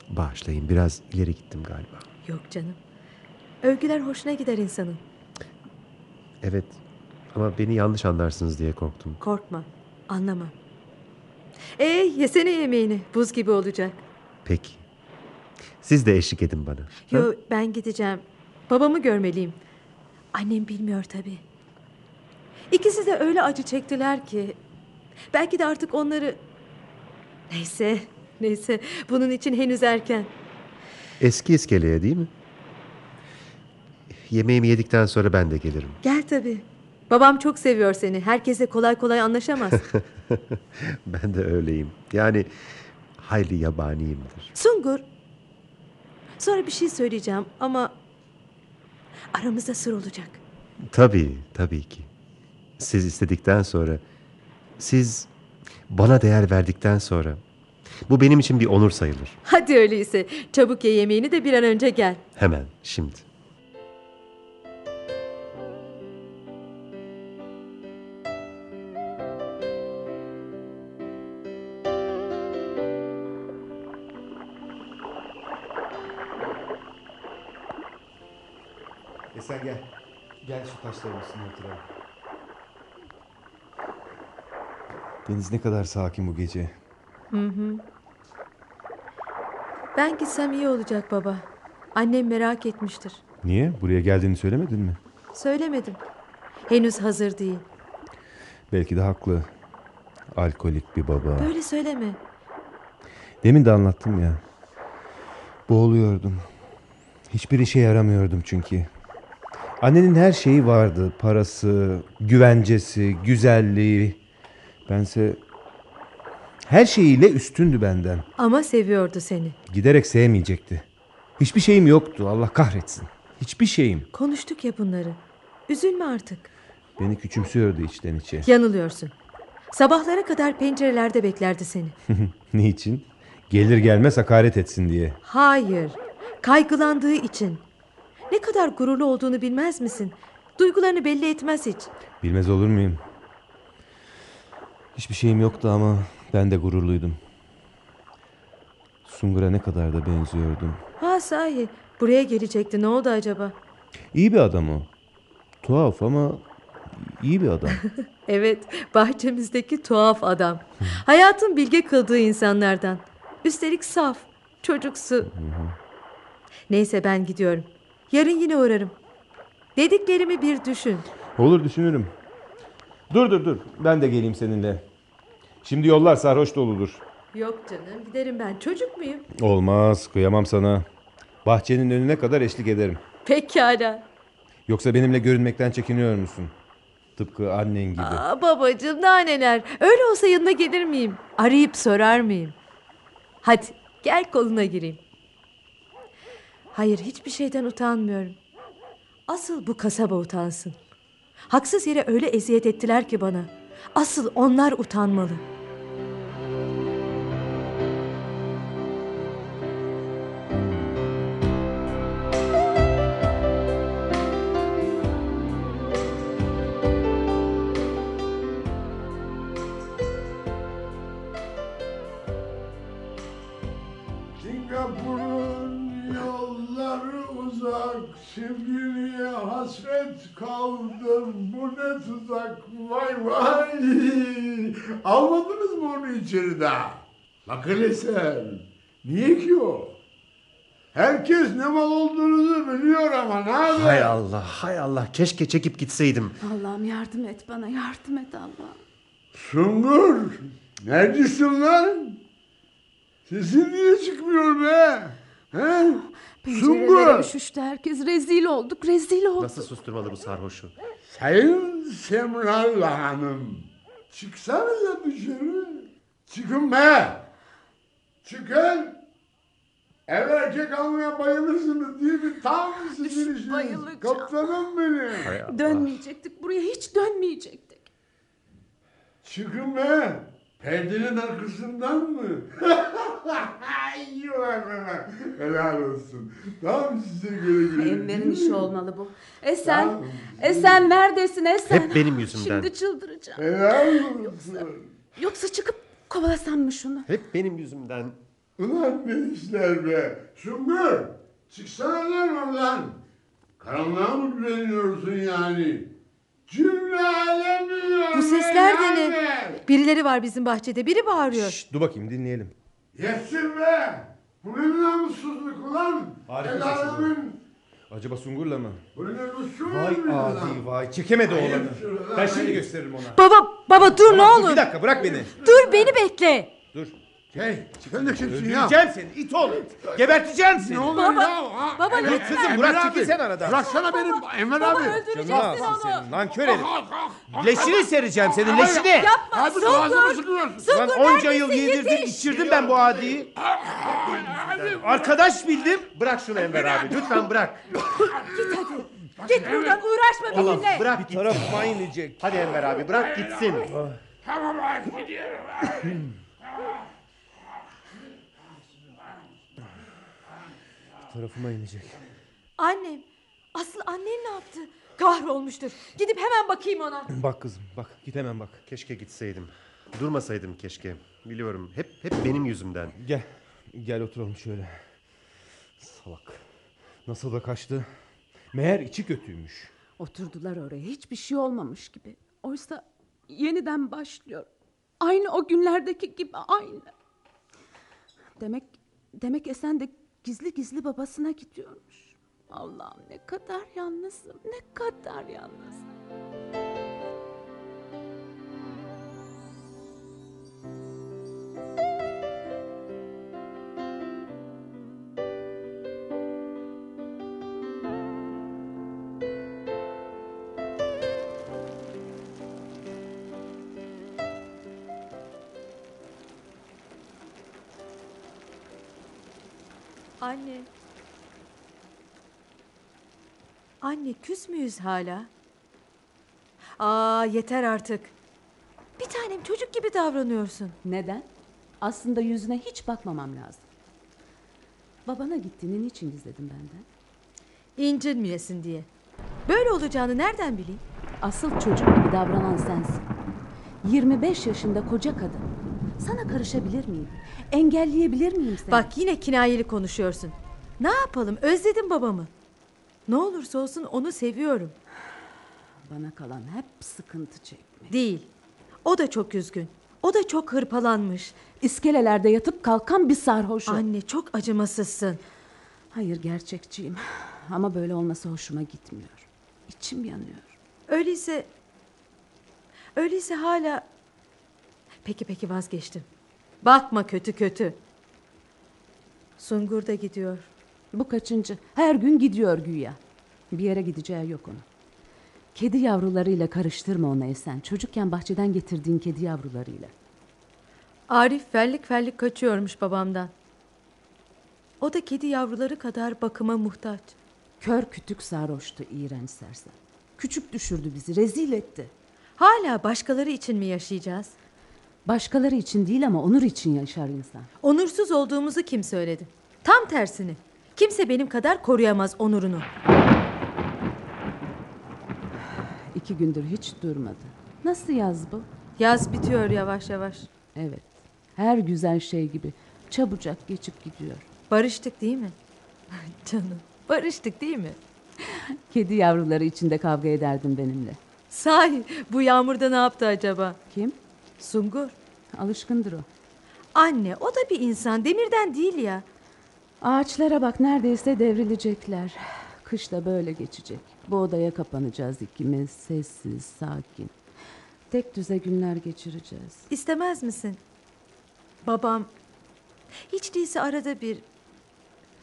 Bağışlayın biraz ileri gittim galiba. Yok canım. Övgüler hoşuna gider insanın. Evet ama beni yanlış anlarsınız diye korktum. Korkma. Anlama. Ee yesene yemeğini. Buz gibi olacak. Peki. Siz de eşlik edin bana. Yo ben gideceğim. Babamı görmeliyim. Annem bilmiyor tabii. İkisi de öyle acı çektiler ki. Belki de artık onları... Neyse, neyse. Bunun için henüz erken. Eski iskeleye değil mi? Yemeğimi yedikten sonra ben de gelirim. Gel tabii. Babam çok seviyor seni. Herkese kolay kolay anlaşamaz. Ben de öyleyim. Yani hayli yabaniyimdir. Sungur. Sonra bir şey söyleyeceğim ama... Aramızda sır olacak. Tabii, tabii ki. Siz istedikten sonra, siz bana değer verdikten sonra. Bu benim için bir onur sayılır. Hadi öyleyse çabuk ye yemeğini de bir an önce gel. Hemen şimdi. E sen gel. Gel şu taşların üstüne oturalım. Deniz ne kadar sakin bu gece. Ben gitsem iyi olacak baba. Annem merak etmiştir. Niye? Buraya geldiğini söylemedin mi? Söylemedim. Henüz hazır değil. Belki de haklı. Alkolik bir baba. Böyle söyleme. Demin de anlattım ya. Boğuluyordum. Hiçbir işe yaramıyordum çünkü. Annenin her şeyi vardı. Parası, güvencesi, güzelliği. Bense her şeyiyle üstündü benden. Ama seviyordu seni. Giderek sevmeyecekti. Hiçbir şeyim yoktu. Allah kahretsin. Hiçbir şeyim. Konuştuk ya bunları. Üzülme artık. Beni küçümsüyordu içten içe. Yanılıyorsun. Sabahlara kadar pencerelerde beklerdi seni. Niçin? Gelir gelmez hakaret etsin diye. Hayır. Kaygılandığı için. Ne kadar gururlu olduğunu bilmez misin? Duygularını belli etmez hiç. Bilmez olur muyum? Hiçbir şeyim yoktu ama ben de gururluydum. Sungur'a ne kadar da benziyordum. Ha sahi. Buraya gelecekti. Ne oldu acaba? İyi bir adam o. Tuhaf ama iyi bir adam. Evet, bahçemizdeki tuhaf adam. Hayatın bilge kıldığı insanlardan. Üstelik saf, çocuksu. Neyse ben gidiyorum. Yarın yine uğrarım. Dediklerimi bir düşün. Olur düşünürüm. Dur dur dur. Ben de geleyim seninle. Şimdi yollar sarhoş doludur. Yok canım, giderim ben. Çocuk muyum? Olmaz. Kıyamam sana. Bahçenin önüne kadar eşlik ederim. Pekala. Yoksa benimle görünmekten çekiniyor musun? Tıpkı annen gibi. Aa, babacığım daha neler. Öyle olsa yanına gelir miyim? Arayıp sorar mıyım? Hadi gel koluna gireyim. Hayır hiçbir şeyden utanmıyorum. Asıl bu kasaba utansın. Haksız yere öyle eziyet ettiler ki bana. Asıl onlar utanmalı. Hasret kaldım. Bu ne tuzak, vay vay. Almadınız mı onu içeri daha? Bakın hele sen, niye ki o? Herkes ne mal olduğunuzu biliyor ama ne haber? Hay Allah, hay Allah. Keşke çekip gitseydim. Allah'ım yardım et bana yardım et Allah'ım. Sungur, neredesin lan? Sesin niye çıkmıyor be? He? Sungur! üşüştü herkes rezil olduk rezil olduk. Nasıl susturmalı bu sarhoşu? Sayın Semral Hanım, çıksanıza dışarı. Çıkın be! Çıkın! Ev erkek almaya bayılırsınız değil mi? Tam sizin işiniz. bayılacağım. Kaptanım benim. Dönmeyecektik buraya hiç dönmeyecektik. Çıkın be! Perdenin arkasından mı? Helal olsun. Tam size göre göre. Enver'in işi olmalı bu. Esen, Tamam. Esen neredesin Esen? Hep benim yüzümden. Şimdi çıldıracağım. Helal olsun. Yoksa çıkıp kovalasam mı şunu? Hep benim yüzümden. Ulan ne işler be. Sungur. Çıksana lan oradan. Karanlığa mı güveniyorsun yani? Diyor. Bu sesler de ne? Birileri var bizim bahçede. Biri bağırıyor. Şşt, dur bakayım dinleyelim. Yesin be. Bu ne namussuzluk ulan? Harika El sesi bu. alemin- Acaba Sungur'la mı? Bu ne namussuz Vay muydu lan? adi vay. Çekemedi oğlanı. şurada, Ben şimdi gösteririm ona. Baba, baba dur ne dur, olur. Bir dakika bırak beni. Dur beni bekle. Dur. Hey, sen de kimsin ya? Öldüreceğim seni it oğlum. Geberteceğim seni. Ne oluyor Baba, ya? Ha? baba Emre- lütfen. Kızım Emre bırak abi, çekil sen aradan. Bıraksana benim Emre Baba abi. Öldüreceksin alsın onu. senin nankör herif. Leşini sereceğim senin leşini. Yapma Hadi Sungur. boğazımı sıkıyorsun. Lan onca yıl yedirdim içirdim ben bu adiyi. Arkadaş bildim. Bırak şunu Enver abi. Lütfen bırak. Git hadi. Git buradan uğraşma Ulan bizimle. bırak Bir gitsin. tarafıma inecek. Hadi Enver abi bırak gitsin. Tamam gidiyorum. Tarafıma inecek. Annem. Asıl annen ne yaptı? Kahrolmuştur. Gidip hemen bakayım ona. Bak kızım bak git hemen bak. Keşke gitseydim. Durmasaydım keşke. Biliyorum hep hep benim yüzümden. Gel. Gel oturalım şöyle. Salak. Nasıl da kaçtı. Meğer içi kötüymüş. Oturdular oraya hiçbir şey olmamış gibi. Oysa yeniden başlıyor. Aynı o günlerdeki gibi aynı. Demek demek Esen de gizli gizli babasına gidiyormuş. Allah'ım ne kadar yalnızım, ne kadar yalnızım. Anne. Anne küs müyüz hala? Aa yeter artık. Bir tanem çocuk gibi davranıyorsun. Neden? Aslında yüzüne hiç bakmamam lazım. Babana gittiğini niçin gizledin benden? İncinmeyesin diye. Böyle olacağını nereden bileyim? Asıl çocuk gibi davranan sensin. 25 yaşında koca kadın. Sana karışabilir miyim? Engelleyebilir miyim seni? Bak yine kinayeli konuşuyorsun. Ne yapalım özledim babamı. Ne olursa olsun onu seviyorum. Bana kalan hep sıkıntı çekmek. Değil. O da çok üzgün. O da çok hırpalanmış. İskelelerde yatıp kalkan bir sarhoş. Anne çok acımasızsın. Hayır gerçekçiyim. Ama böyle olması hoşuma gitmiyor. İçim yanıyor. Öyleyse... Öyleyse hala... Peki peki vazgeçtim. Bakma kötü kötü. Sungur da gidiyor. Bu kaçıncı? Her gün gidiyor güya. Bir yere gideceği yok onun. Kedi yavrularıyla karıştırma onu Esen. Çocukken bahçeden getirdiğin kedi yavrularıyla. Arif fellik fellik kaçıyormuş babamdan. O da kedi yavruları kadar bakıma muhtaç. Kör kütük sarhoştu iğrenç sersem. Küçük düşürdü bizi, rezil etti. Hala başkaları için mi yaşayacağız? Başkaları için değil ama onur için yaşar insan. Onursuz olduğumuzu kim söyledi? Tam tersini. Kimse benim kadar koruyamaz onurunu. İki gündür hiç durmadı. Nasıl yaz bu? Yaz bitiyor yavaş yavaş. Evet. Her güzel şey gibi çabucak geçip gidiyor. Barıştık değil mi? Canım barıştık değil mi? Kedi yavruları içinde kavga ederdin benimle. Sahi bu yağmurda ne yaptı acaba? Kim? Sungur. Alışkındır o. Anne o da bir insan demirden değil ya. Ağaçlara bak neredeyse devrilecekler. Kış da böyle geçecek. Bu odaya kapanacağız ikimiz. Sessiz, sakin. Tek düze günler geçireceğiz. İstemez misin? Babam hiç değilse arada bir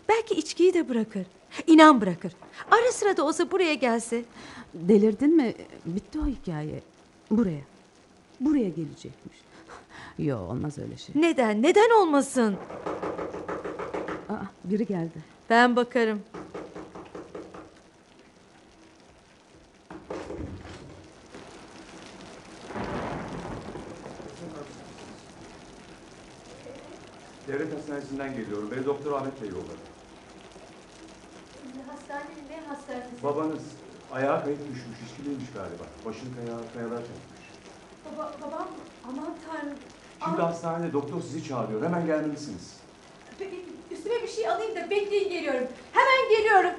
belki içkiyi de bırakır. İnan bırakır. Ara sıra da olsa buraya gelse. Delirdin mi? Bitti o hikaye. Buraya. Buraya gelecekmiş. Yo olmaz öyle şey. Neden? Neden olmasın? Aa, biri geldi. Ben bakarım. Devlet hastanesinden geliyorum. Beni Doktor Ahmet Bey yolladı. Hastane ne hastanesi? Babanız ayağa kayıp düşmüş, içkiliymiş galiba. Başını kaya, kayalar çarpmış. Baba, babam aman tanrım. Şimdi hastanede doktor sizi çağırıyor. Hemen gelmelisiniz. Peki, üstüme bir şey alayım da bekleyin geliyorum. Hemen geliyorum.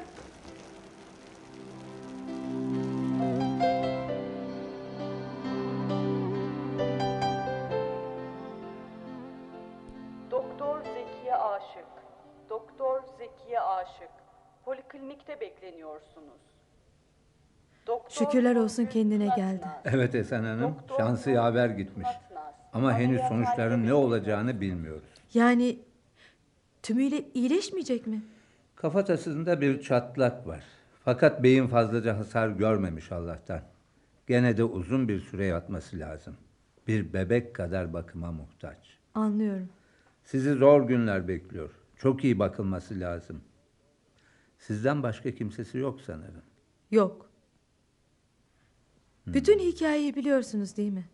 Doktor Zekiye Aşık. Doktor Zekiye Aşık. Poliklinikte bekleniyorsunuz. Şükürler olsun kendine geldi. Evet Esen Hanım, şansı yaver gitmiş. Ama henüz sonuçların ne olacağını bilmiyoruz. Yani tümüyle iyileşmeyecek mi? Kafatasında bir çatlak var. Fakat beyin fazlaca hasar görmemiş Allah'tan. Gene de uzun bir süre yatması lazım. Bir bebek kadar bakıma muhtaç. Anlıyorum. Sizi zor günler bekliyor. Çok iyi bakılması lazım. Sizden başka kimsesi yok sanırım. Yok. Bütün hikayeyi biliyorsunuz değil mi?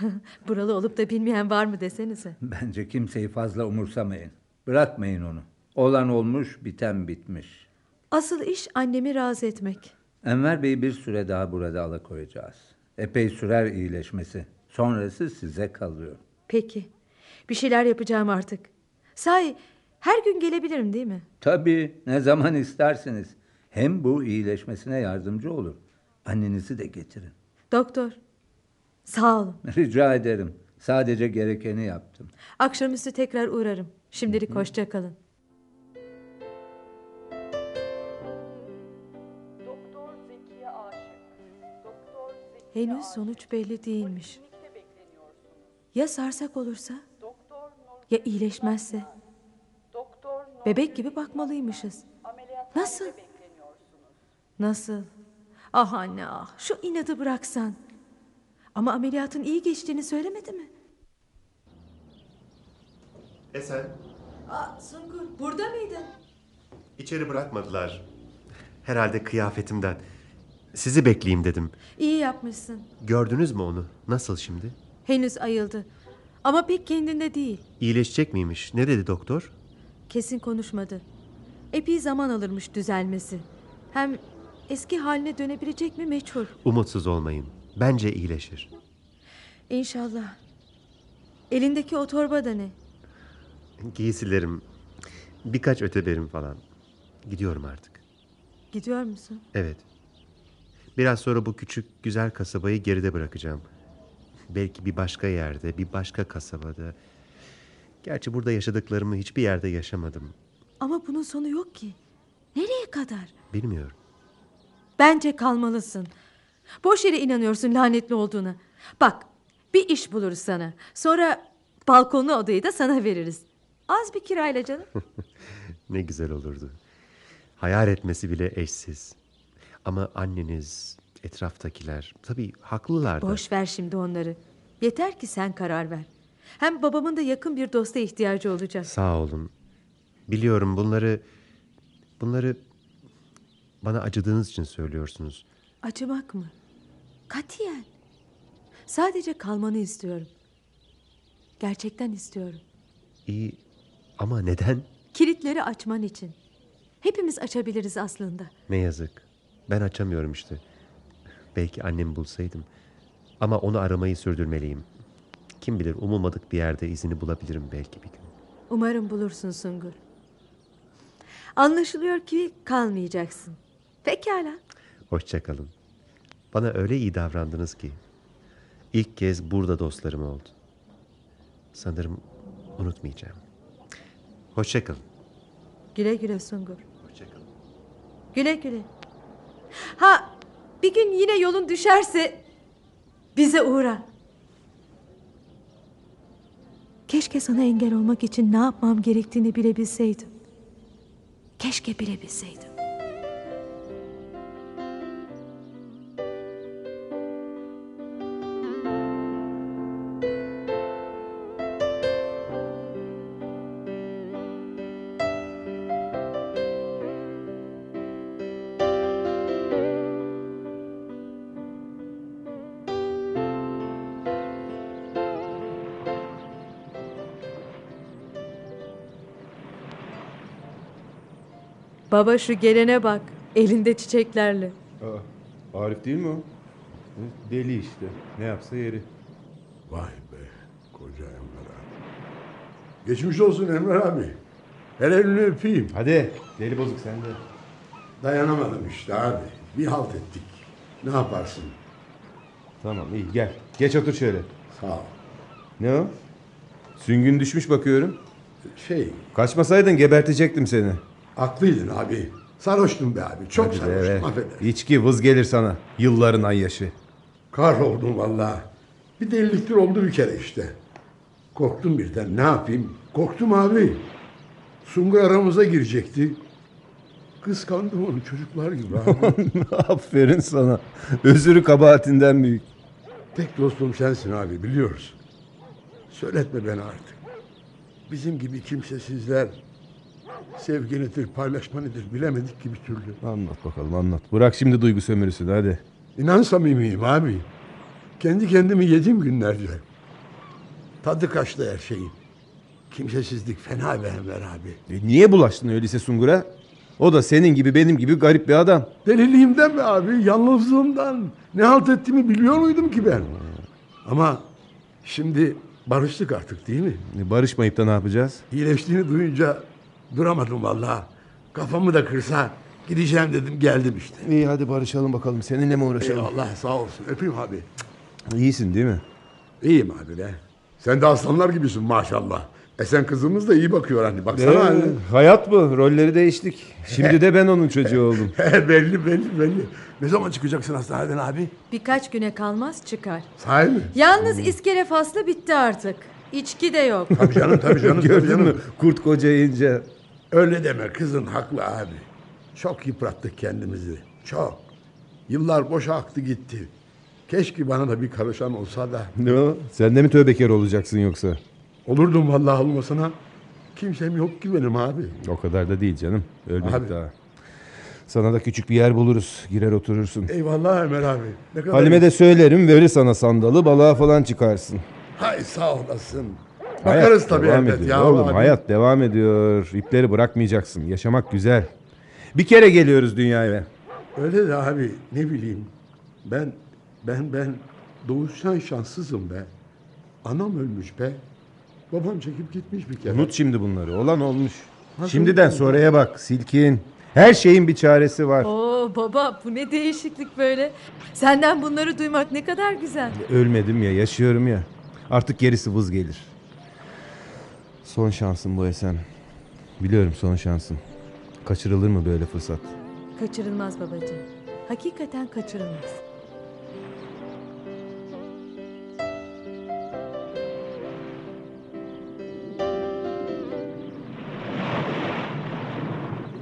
Buralı olup da bilmeyen var mı desenize. Bence kimseyi fazla umursamayın. Bırakmayın onu. Olan olmuş, biten bitmiş. Asıl iş annemi razı etmek. Enver Bey'i bir süre daha burada alakoyacağız. Epey sürer iyileşmesi. Sonrası size kalıyor. Peki. Bir şeyler yapacağım artık. Sahi her gün gelebilirim değil mi? Tabii ne zaman isterseniz. Hem bu iyileşmesine yardımcı olur. Annenizi de getirin. Doktor, sağ olun. Rica ederim. Sadece gerekeni yaptım. Akşamüstü tekrar uğrarım. Şimdilik hoşça kalın. Doktor Zekiye Aşık. Doktor Zekiye Henüz sonuç belli değilmiş. Ya sarsak olursa? Ya iyileşmezse? Bebek gibi bakmalıymışız. Nasıl? bekleniyorsunuz. Nasıl? Ah anne ah, şu inadı bıraksan. Ama ameliyatın iyi geçtiğini söylemedi mi? Esen, Aa, Sungur, burada mıydın? içeri bırakmadılar. Herhalde kıyafetimden. Sizi bekleyeyim dedim. İyi yapmışsın. Gördünüz mü onu? Nasıl şimdi? Henüz ayıldı. Ama pek kendinde değil. İyileşecek miymiş? Ne dedi doktor? Kesin konuşmadı. Epey zaman alırmış düzelmesi. Hem eski haline dönebilecek mi meçhul. Umutsuz olmayın. Bence iyileşir. İnşallah. Elindeki o torba da ne? Giysilerim, birkaç öteberim falan. Gidiyorum artık. Gidiyor musun? Evet. Biraz sonra bu küçük güzel kasabayı geride bırakacağım. Belki bir başka yerde, bir başka kasabada. Gerçi burada yaşadıklarımı hiçbir yerde yaşamadım. Ama bunun sonu yok ki. Nereye kadar? Bilmiyorum. Bence kalmalısın. Boş yere inanıyorsun lanetli olduğuna. Bak bir iş buluruz sana. Sonra balkonlu odayı da sana veririz. Az bir kirayla canım. Ne güzel olurdu. Hayal etmesi bile eşsiz. Ama anneniz, etraftakiler tabii haklılar da. Boş ver şimdi onları. Yeter ki sen karar ver. Hem babamın da yakın bir dosta ihtiyacı olacak. Sağ olun. Biliyorum bunları bunları bana acıdığınız için söylüyorsunuz. Acımak mı? Katiyen. Sadece kalmanı istiyorum. Gerçekten istiyorum. İyi ama neden? Kilitleri açman için. Hepimiz açabiliriz aslında. Ne yazık. Ben açamıyorum işte. Belki annemi bulsaydım. Ama onu aramayı sürdürmeliyim. Kim bilir umulmadık bir yerde izini bulabilirim belki bir gün. Umarım bulursun Sungur. Anlaşılıyor ki kalmayacaksın. Pekala. Hoşçakalın. Bana öyle iyi davrandınız ki. İlk kez burada dostlarım oldu. Sanırım unutmayacağım. Hoşçakalın. Güle güle Sungur. Hoşçakalın. Güle güle. Ha bir gün yine yolun düşerse bize uğra. Keşke sana engel olmak için ne yapmam gerektiğini bilebilseydim. Keşke bilebilseydim. Baba şu gelene bak. Elinde çiçeklerle. Aa, Arif değil mi o? Deli işte. Ne yapsa yeri. Vay be koca Enver abi. Geçmiş olsun Enver abi. Hele elini öpeyim. Hadi deli bozuk sen de. Dayanamadım işte abi. Bir halt ettik. Ne yaparsın? Tamam iyi gel. Geç otur şöyle. Sağ ol. Ne o? Süngün düşmüş bakıyorum. Şey, Kaçmasaydın gebertecektim seni. Haklıydın abi. Sarhoştum be abi. Çok Hadi sarhoştum. be. Affedersin. İçki vız gelir sana. Yılların ay yaşı. Kahroldum vallahi. Bir deliliktir oldu bir kere işte. Korktum birden. Ne yapayım? Korktum abi. Sungur aramıza girecekti. Kıskandım onu çocuklar gibi abi. Aferin sana. Özürü kabahatinden büyük. Tek dostum sensin abi biliyoruz. Söyletme beni artık. Bizim gibi kimsesizler sevgi nedir, paylaşma nedir bilemedik ki bir türlü. Anlat bakalım anlat. Bırak şimdi duygu sömürüsünü hadi. İnan samimiyim abi. Kendi kendimi yedim günlerce. Tadı kaçtı her şeyin. Kimsesizlik fena be Enver abi. E niye bulaştın öyleyse Sungur'a? O da senin gibi benim gibi garip bir adam. Deliliğimden be abi, yalnızlığımdan. Ne halt ettiğimi biliyor muydum ki ben? Ama şimdi barıştık artık değil mi? E barışmayıp da ne yapacağız? İyileştiğini duyunca duramadım vallahi. Kafamı da kırsa Gideceğim dedim geldim işte. İyi hadi barışalım bakalım. Seninle mi uğraşalım? Eyvallah sağ olsun. Öpeyim abi. İyisin değil mi? İyiyim abi be. Sen de aslanlar gibisin maşallah. Esen kızımız da iyi bakıyor hani. Baksana Ee, hani. hayat bu. Rolleri değiştik. Şimdi de ben onun çocuğu oldum. belli belli belli. Ne zaman çıkacaksın hastaneden abi? Birkaç güne kalmaz çıkar. Sahi mi? Yalnız iskele faslı bitti artık. İçki de yok. Tabii canım tabii canım. tabii Gördün canım. mü? Kurt kocayınca. Öyle deme kızın haklı abi. Çok yıprattık kendimizi. Çok. Yıllar boşa aktı gitti. Keşke bana da bir karışan olsa da. Ne o? Sen de mi tövbekar olacaksın yoksa? Olurdum vallahi olmasına. Kimsem yok ki benim abi. O kadar da değil canım. Ölmedik Abi. daha. Sana da küçük bir yer buluruz. Girer oturursun. Eyvallah Ömer abi. Ne kadar Halime de söylerim verir sana sandalı balığa falan çıkarsın. Hay sağ olasın. Hayat Bakarız tabii devam elbet ediyor. ya. Oğlum abi. hayat devam ediyor. İpleri bırakmayacaksın. Yaşamak güzel. Bir kere geliyoruz dünyaya. Öyle de abi ne bileyim. Ben ben ben doğuştan şanssızım be. Anam ölmüş be. Babam çekip gitmiş bir kere. Unut şimdi bunları. Olan olmuş. Nasıl Şimdiden unutayım? sonraya bak. Silkin. Her şeyin bir çaresi var. Oo baba bu ne değişiklik böyle. Senden bunları duymak ne kadar güzel. Ölmedim ya, yaşıyorum ya. Artık gerisi vız gelir. Son şansın bu Esen. Biliyorum son şansın. Kaçırılır mı böyle fırsat? Kaçırılmaz babacığım. Hakikaten kaçırılmaz.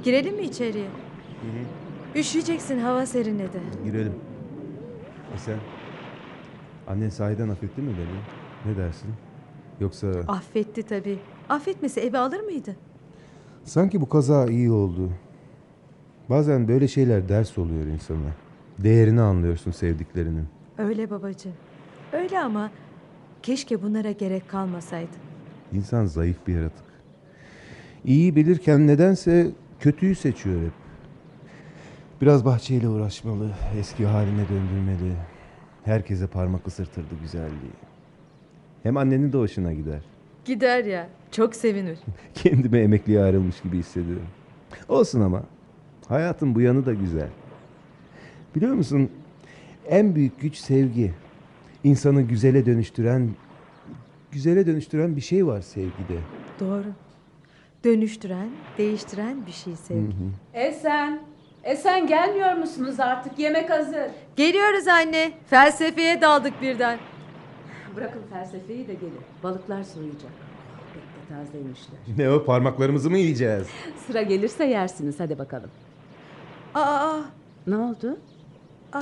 Girelim mi içeriye? Üşüyeceksin hava serinledi. Girelim. Esen. Annen sahiden affetti mi beni? Ne dersin? Yoksa Affetti tabii. Affetmese eve alır mıydı? sanki bu kaza iyi oldu. Bazen böyle şeyler ders oluyor insana. Değerini anlıyorsun sevdiklerinin. Öyle babacığım. Öyle ama keşke bunlara gerek kalmasaydı. İnsan zayıf bir yaratık. İyi bilirken nedense kötüyü seçiyor hep. Biraz bahçeyle uğraşmalı, eski haline döndürmeli. Herkese parmak ısırtırdı güzelliği. Hem annenin de hoşuna gider. Gider ya. Çok sevinir. Kendime emekliye ayrılmış gibi hissediyorum. Olsun ama. Hayatın bu yanı da güzel. Biliyor musun? En büyük güç sevgi. İnsanı güzele dönüştüren güzele dönüştüren bir şey var sevgide. Doğru. Dönüştüren, değiştiren bir şey sevgi. Esen, Esen gelmiyor musunuz artık? Yemek hazır. Geliyoruz anne. Felsefeye daldık birden. Bırakın felsefeyi de gelin. Balıklar soyacak. Pek de tazeymişler. Ne o parmaklarımızı mı yiyeceğiz? Sıra gelirse yersiniz. Hadi bakalım. Aa, Ne oldu? aa.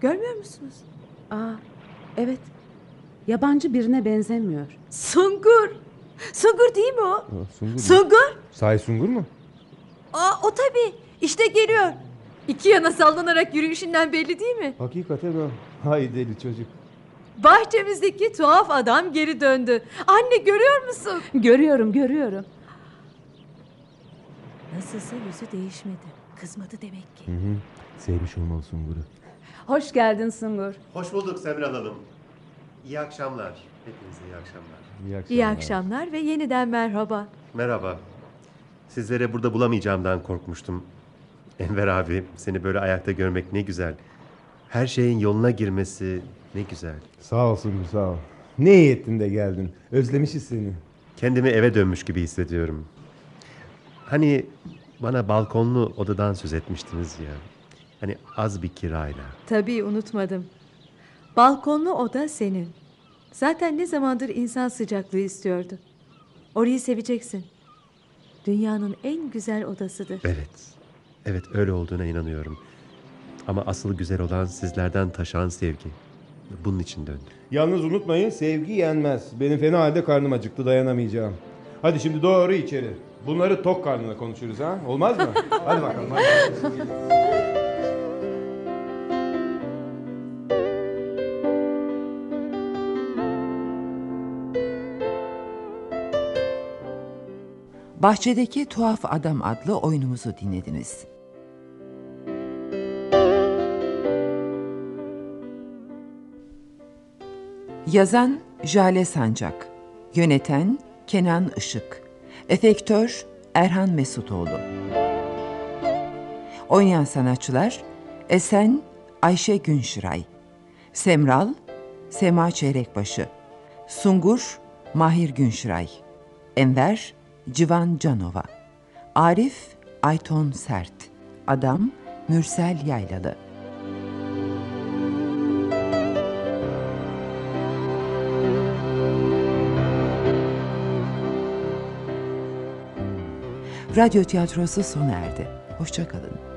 Görmüyor musunuz? Aa, evet. Yabancı birine benzemiyor. Sungur. Sungur değil mi o? Aa, Sungur? Sungur. Sahi Sungur mu? Aa, o tabii. İşte geliyor. İki yana sallanarak yürüyüşünden belli değil mi? Hakikaten o. Hay deli çocuk. Bahçemizdeki tuhaf adam geri döndü. Anne görüyor musun? Görüyorum, görüyorum. Nasılsa yüzü değişmedi. Kızmadı demek ki. Hı hı. Sevmiş olmalı Sungur'u. Hoş geldin Sungur. Hoş bulduk Semra Hanım. İyi akşamlar. Hepinize iyi akşamlar. İyi akşamlar. İyi akşamlar ve yeniden merhaba. Merhaba. Sizlere burada bulamayacağımdan korkmuştum. Enver abi seni böyle ayakta görmek ne güzel. Her şeyin yoluna girmesi ne güzel. Sağ ol Sungur sağ ol. Ne iyi ettin de geldin. Özlemişiz seni. Kendimi eve dönmüş gibi hissediyorum. Hani bana balkonlu odadan söz etmiştiniz ya. Hani az bir kirayla. Tabii unutmadım. Balkonlu oda senin. Zaten ne zamandır insan sıcaklığı istiyordu. Orayı seveceksin. Dünyanın en güzel odasıdır. Evet. Evet öyle olduğuna inanıyorum. Ama asıl güzel olan sizlerden taşan sevgi. Bunun için döndüm. Yalnız unutmayın sevgi yenmez. Benim fena halde karnım acıktı dayanamayacağım. Hadi şimdi doğru içeri. Bunları tok karnına konuşuruz ha. Olmaz mı? hadi bakalım. Hadi. Bahçedeki Tuhaf Adam adlı oyunumuzu dinlediniz. Yazan Jale Sancak. Yöneten Kenan Işık. Efektör Erhan Mesutoğlu. Oynayan sanatçılar Esen Ayşe Günşiray, Semral Sema Çeyrekbaşı, Sungur Mahir Günşiray, Enver Civan Canova, Arif Ayton Sert, Adam Mürsel Yaylalı. Radyo tiyatrosu sona erdi. Hoşçakalın.